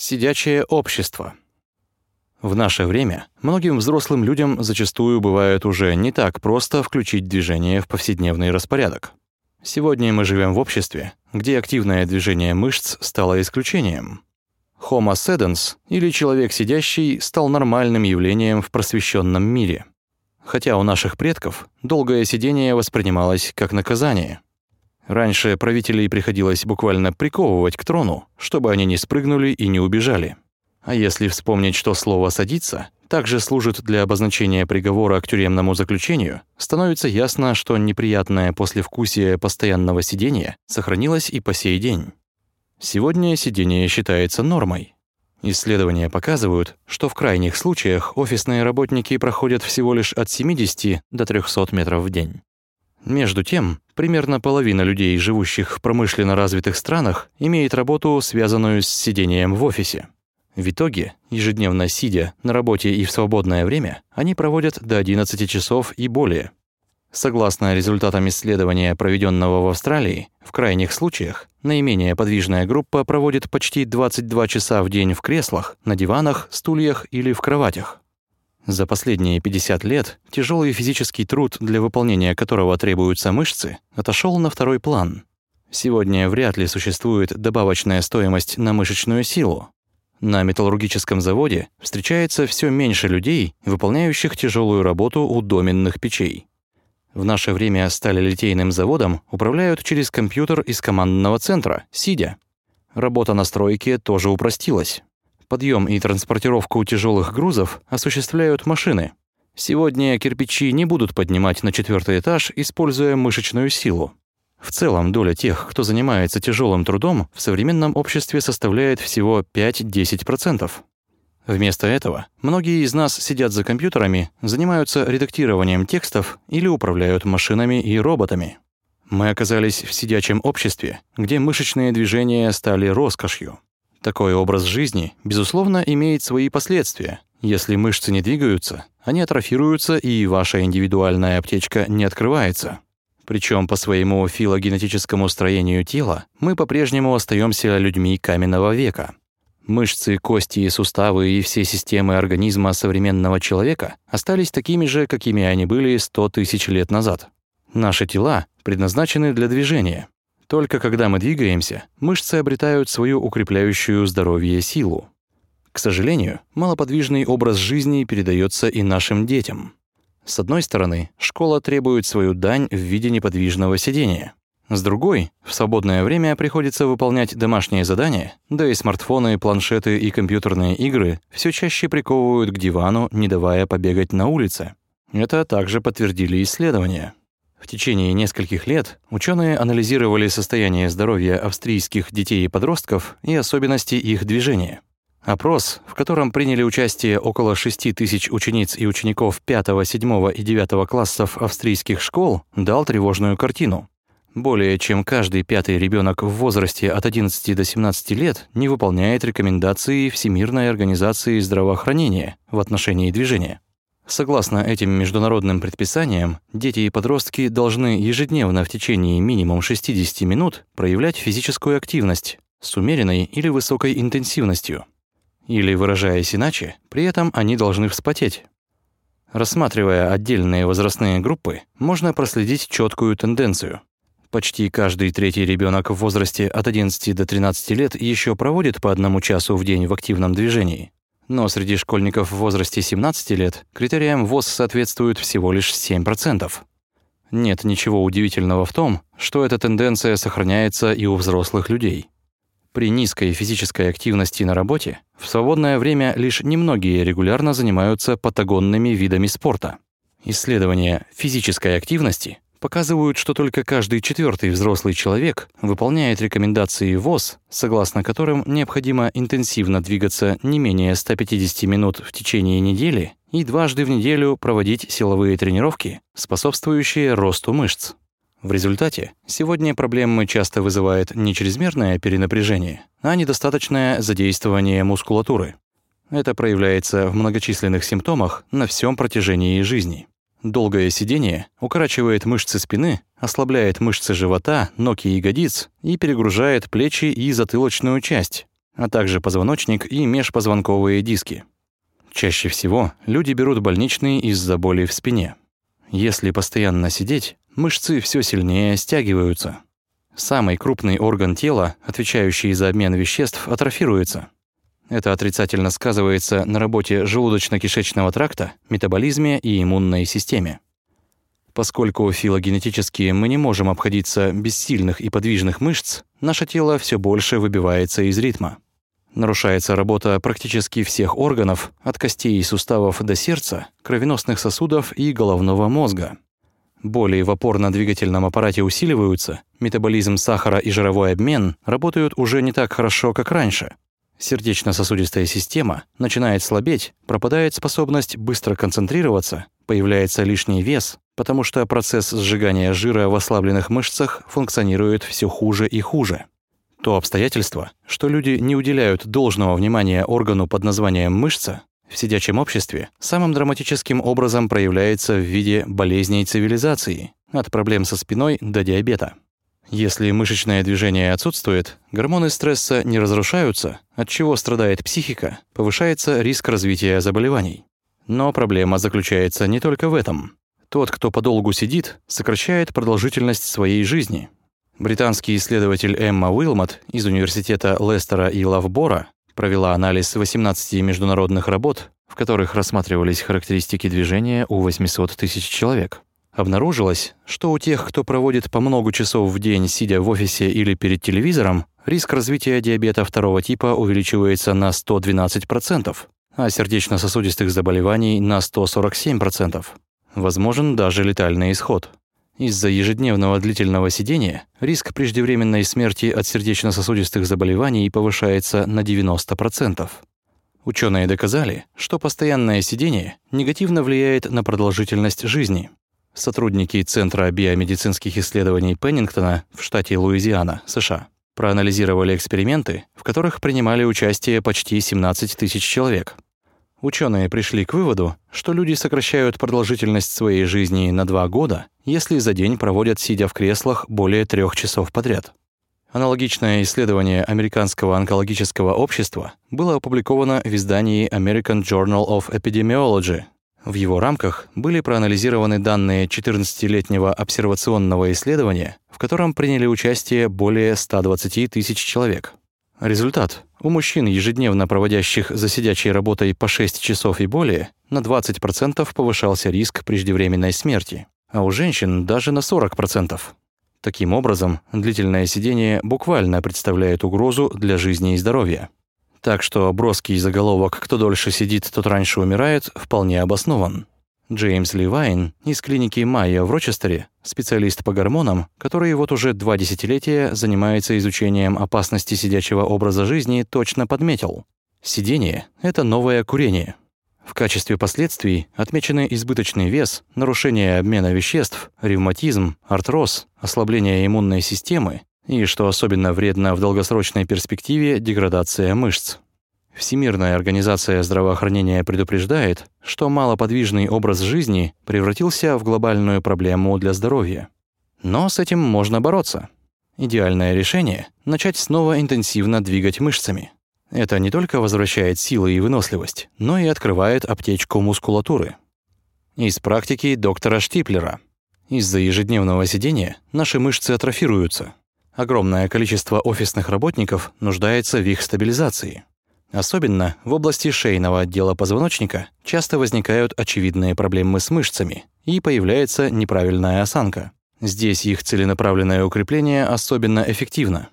Сидячее общество. В наше время многим взрослым людям зачастую бывает уже не так просто включить движение в повседневный распорядок. Сегодня мы живем в обществе, где активное движение мышц стало исключением. Homo sedens, или человек сидящий, стал нормальным явлением в просвещенном мире. Хотя у наших предков долгое сидение воспринималось как наказание – Раньше правителей приходилось буквально приковывать к трону, чтобы они не спрыгнули и не убежали. А если вспомнить, что слово «садиться» также служит для обозначения приговора к тюремному заключению, становится ясно, что неприятное послевкусие постоянного сидения сохранилось и по сей день. Сегодня сидение считается нормой. Исследования показывают, что в крайних случаях офисные работники проходят всего лишь от 70 до 300 метров в день. Между тем, примерно половина людей, живущих в промышленно развитых странах, имеет работу, связанную с сидением в офисе. В итоге, ежедневно сидя на работе и в свободное время, они проводят до 11 часов и более. Согласно результатам исследования, проведенного в Австралии, в крайних случаях наименее подвижная группа проводит почти 22 часа в день в креслах, на диванах, стульях или в кроватях. За последние 50 лет тяжелый физический труд, для выполнения которого требуются мышцы, отошел на второй план. Сегодня вряд ли существует добавочная стоимость на мышечную силу. На металлургическом заводе встречается все меньше людей, выполняющих тяжелую работу у доменных печей. В наше время сталелитейным заводом управляют через компьютер из командного центра, сидя. Работа на стройке тоже упростилась. Подъем и транспортировку тяжелых грузов осуществляют машины. Сегодня кирпичи не будут поднимать на четвертый этаж, используя мышечную силу. В целом, доля тех, кто занимается тяжелым трудом, в современном обществе составляет всего 5-10%. Вместо этого многие из нас сидят за компьютерами, занимаются редактированием текстов или управляют машинами и роботами. Мы оказались в сидячем обществе, где мышечные движения стали роскошью. Такой образ жизни, безусловно, имеет свои последствия. Если мышцы не двигаются, они атрофируются, и ваша индивидуальная аптечка не открывается. Причем по своему филогенетическому строению тела мы по-прежнему остаемся людьми каменного века. Мышцы, кости, суставы и все системы организма современного человека остались такими же, какими они были 100 тысяч лет назад. Наши тела предназначены для движения. Только когда мы двигаемся, мышцы обретают свою укрепляющую здоровье силу. К сожалению, малоподвижный образ жизни передается и нашим детям. С одной стороны, школа требует свою дань в виде неподвижного сидения. С другой, в свободное время приходится выполнять домашние задания, да и смартфоны, планшеты и компьютерные игры все чаще приковывают к дивану, не давая побегать на улице. Это также подтвердили исследования. В течение нескольких лет ученые анализировали состояние здоровья австрийских детей и подростков и особенности их движения. Опрос, в котором приняли участие около 6 тысяч учениц и учеников 5, 7 и 9 классов австрийских школ, дал тревожную картину. Более чем каждый пятый ребенок в возрасте от 11 до 17 лет не выполняет рекомендации Всемирной организации здравоохранения в отношении движения. Согласно этим международным предписаниям, дети и подростки должны ежедневно в течение минимум 60 минут проявлять физическую активность с умеренной или высокой интенсивностью. Или, выражаясь иначе, при этом они должны вспотеть. Рассматривая отдельные возрастные группы, можно проследить четкую тенденцию. Почти каждый третий ребенок в возрасте от 11 до 13 лет еще проводит по одному часу в день в активном движении, но среди школьников в возрасте 17 лет критериям ВОЗ соответствует всего лишь 7%. Нет ничего удивительного в том, что эта тенденция сохраняется и у взрослых людей. При низкой физической активности на работе в свободное время лишь немногие регулярно занимаются патагонными видами спорта. Исследования физической активности показывают, что только каждый четвертый взрослый человек выполняет рекомендации ВОЗ, согласно которым необходимо интенсивно двигаться не менее 150 минут в течение недели и дважды в неделю проводить силовые тренировки, способствующие росту мышц. В результате сегодня проблемы часто вызывает не чрезмерное перенапряжение, а недостаточное задействование мускулатуры. Это проявляется в многочисленных симптомах на всем протяжении жизни. Долгое сидение укорачивает мышцы спины, ослабляет мышцы живота, ног и ягодиц и перегружает плечи и затылочную часть. а также позвоночник и межпозвонковые диски. Чаще всего люди берут больничный из-за боли в спине. Если постоянно сидеть, мышцы все сильнее стягиваются. Самый крупный орган тела, отвечающий за обмен веществ, атрофируется. Это отрицательно сказывается на работе желудочно-кишечного тракта, метаболизме и иммунной системе. Поскольку филогенетически мы не можем обходиться без сильных и подвижных мышц, наше тело все больше выбивается из ритма. Нарушается работа практически всех органов, от костей и суставов до сердца, кровеносных сосудов и головного мозга. Боли в опорно-двигательном аппарате усиливаются, метаболизм сахара и жировой обмен работают уже не так хорошо, как раньше. Сердечно-сосудистая система начинает слабеть, пропадает способность быстро концентрироваться, появляется лишний вес, потому что процесс сжигания жира в ослабленных мышцах функционирует все хуже и хуже. То обстоятельство, что люди не уделяют должного внимания органу под названием мышца, в сидячем обществе самым драматическим образом проявляется в виде болезней цивилизации, от проблем со спиной до диабета. Если мышечное движение отсутствует, гормоны стресса не разрушаются, от чего страдает психика, повышается риск развития заболеваний. Но проблема заключается не только в этом. Тот, кто подолгу сидит, сокращает продолжительность своей жизни. Британский исследователь Эмма Уилмот из университета Лестера и Лавбора провела анализ 18 международных работ, в которых рассматривались характеристики движения у 800 тысяч человек. Обнаружилось, что у тех, кто проводит по много часов в день, сидя в офисе или перед телевизором, риск развития диабета второго типа увеличивается на 112%, а сердечно-сосудистых заболеваний на 147%. Возможен даже летальный исход. Из-за ежедневного длительного сидения риск преждевременной смерти от сердечно-сосудистых заболеваний повышается на 90%. Ученые доказали, что постоянное сидение негативно влияет на продолжительность жизни. Сотрудники Центра биомедицинских исследований Пеннингтона в штате Луизиана, США, проанализировали эксперименты, в которых принимали участие почти 17 тысяч человек – Ученые пришли к выводу, что люди сокращают продолжительность своей жизни на два года, если за день проводят, сидя в креслах, более трех часов подряд. Аналогичное исследование Американского онкологического общества было опубликовано в издании American Journal of Epidemiology. В его рамках были проанализированы данные 14-летнего обсервационного исследования, в котором приняли участие более 120 тысяч человек. Результат. У мужчин, ежедневно проводящих за сидячей работой по 6 часов и более, на 20% повышался риск преждевременной смерти, а у женщин даже на 40%. Таким образом, длительное сидение буквально представляет угрозу для жизни и здоровья. Так что броский заголовок «Кто дольше сидит, тот раньше умирает» вполне обоснован. Джеймс Ливайн из клиники Майя в Рочестере, специалист по гормонам, который вот уже два десятилетия занимается изучением опасности сидячего образа жизни, точно подметил. Сидение – это новое курение. В качестве последствий отмечены избыточный вес, нарушение обмена веществ, ревматизм, артроз, ослабление иммунной системы и, что особенно вредно в долгосрочной перспективе, деградация мышц. Всемирная организация здравоохранения предупреждает, что малоподвижный образ жизни превратился в глобальную проблему для здоровья. Но с этим можно бороться. Идеальное решение — начать снова интенсивно двигать мышцами. Это не только возвращает силы и выносливость, но и открывает аптечку мускулатуры. Из практики доктора Штиплера. Из-за ежедневного сидения наши мышцы атрофируются. Огромное количество офисных работников нуждается в их стабилизации. Особенно в области шейного отдела позвоночника часто возникают очевидные проблемы с мышцами и появляется неправильная осанка. Здесь их целенаправленное укрепление особенно эффективно.